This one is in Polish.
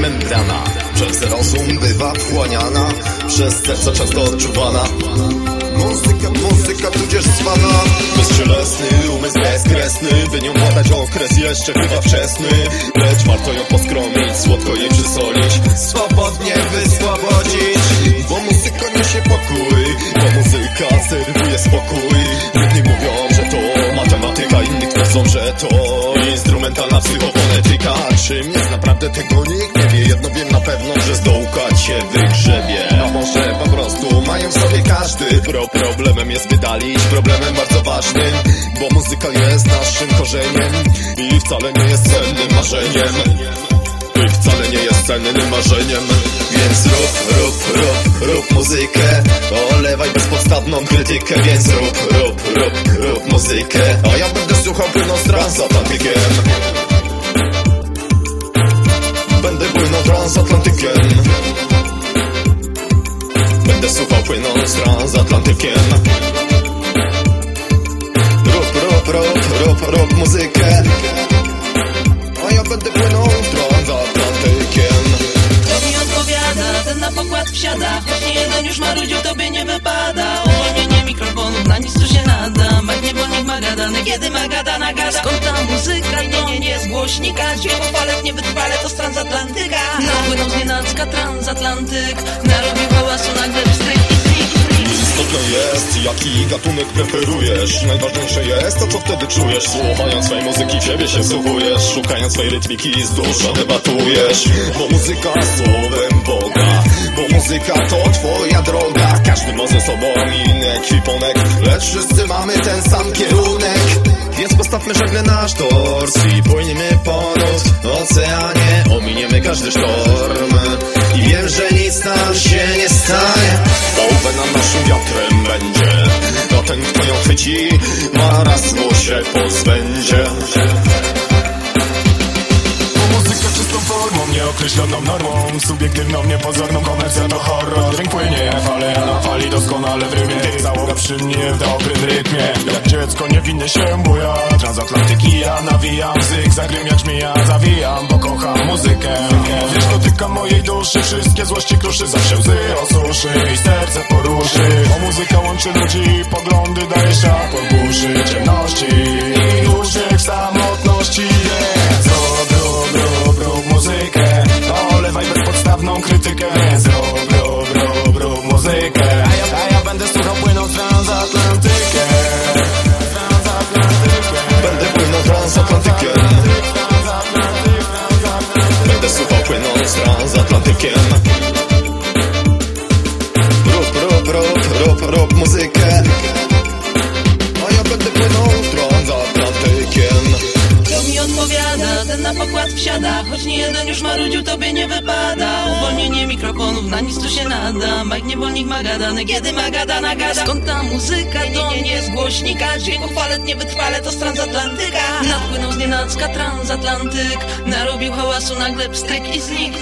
membrana. Przez rozum bywa wchłaniana Przez serce często odczuwana. Muzyka, muzyka tudzież zwana. Bezcielesny, umysł bezkresny By nią badać okres jeszcze chyba wczesny. Lecz warto ją poskromić, słodko jej przysolić. Swobodnie wyswobodzić Bo muzyka niesie pokój. Bo muzyka serwuje spokój się wygrzebie. A może po prostu mają sobie każdy. Pro problemem jest wydalić problemem bardzo ważnym Bo muzyka jest naszym korzeniem I wcale nie jest cennym marzeniem. I wcale nie jest cennym marzeniem. Więc rób, rób, rób, rób muzykę Olewaj bezpodstawną krytykę. Więc rób, rób, rób, rób muzykę A ja będę słuchał płynąc transatlantykiem Będę płynął transatlantykiem Będę słuchał płynąc transatlantykiem. Rób, rób, rób, rób, rób muzykę. A ja będę płynął transatlantykiem. Kto mi odpowiada, ten na pokład wsiada. Choć nie jeden już marudził, tobie nie wypada. Uwolnienie mikrofonów, na nic tu się nada. Mike niewolnik ma gadane, kiedy ma gadana gada. Skąd ta muzyka? Nie, nie, z głośnika. Dźwięk falet nie wytrwale, to z transatlantyka. Napłynął z nienacka transatlantyk jaki gatunek preferujesz? Najważniejsze jest to, co wtedy czujesz. Słuchając swej muzyki, ciebie się wsłuchujesz. Szukając swej rytmiki, z duszą debatujesz. Bo muzyka słowem Boga Bo muzyka to twoja droga. Każdy ma ze sobą inny ekwipunek Lecz wszyscy mamy ten sam kierunek. Więc postawmy żagle nasz tors I płyniemy ponad oceanie Ominiemy każdy sztorm. I wiem, że nic nam się nie stanie chwyci Marazmu się pozbędzie. Muzyka czystą formą, nieokreśloną normą Subiektywną, niepozorną, komercja to horror. Dźwięk płynie, fale, na fali doskonale w rymie. Załoga przy mnie w dobrym rytmie. Jak dziecko niewinne się buja Transatlantyki ja nawijam Zyk zagrym jak zawijam Bo kocham muzykę mojej duszy. Wszystkie złości kruszy, zawsze łzy osuszy I serce poruszy. Bo muzyka łączy ludzi Poglądy daje światło w uszy Ciemności. I uśmiech samotności yeah. Zrób, rób, rób, rób muzykę. Olewaj bezpodstawną krytykę. Zrób, rób, rób, rób, rób, muzykę. A ja będę płynął transatlantykiem Kto mi odpowiada, ten na pokład wsiada. Choć nie jeden już marudził, tobie nie wypada. Uwolnienie mikrofonów, na nic tu się nada. Mike niewolnik ma gadane, kiedy ma gadana gada. Skąd ta muzyka? To nie, nie z głośnika? Dźwięku falet nie wytrwale, to z transatlantyka Nadpłynął z nienacka transatlantyk. Narobił hałasu, nagle pstryk i znik.